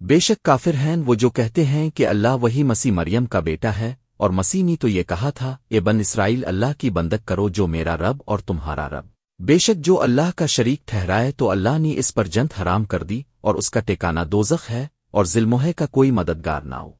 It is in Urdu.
بے شک کافر ہیں وہ جو کہتے ہیں کہ اللہ وہی مسیح مریم کا بیٹا ہے، اور مسیح نے تو یہ کہا تھا، اے بن اسرائیل، اللہ کی بندک کرو جو میرا رب اور تمہارا رب۔ بے شک جو اللہ کا شریک ٹھہرائے تو اللہ نے اس پر جنت حرام کر دی، اور اس کا ٹیکانہ دوزخ ہے، اور ظلموہے کا کوئی مددگار نہ ہو۔